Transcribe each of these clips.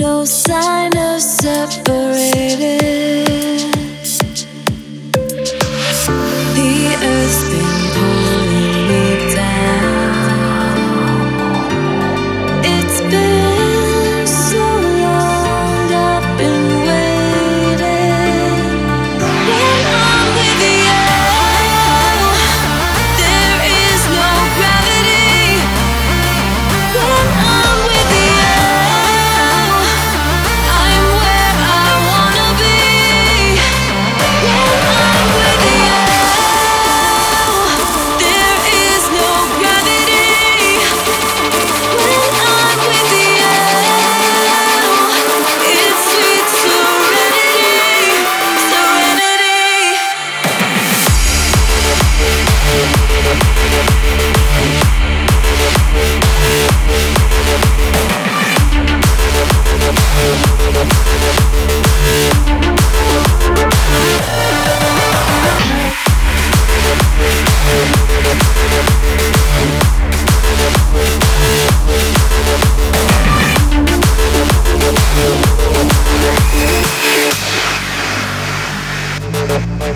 no sign of separated.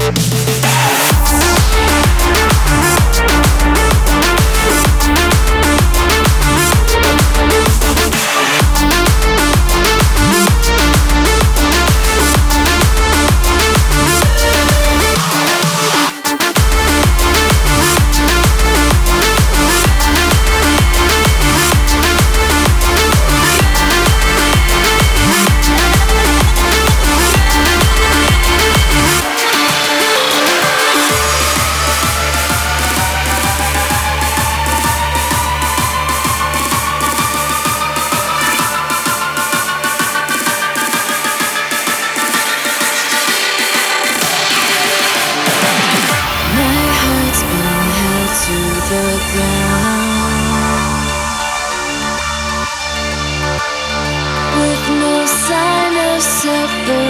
Thank separate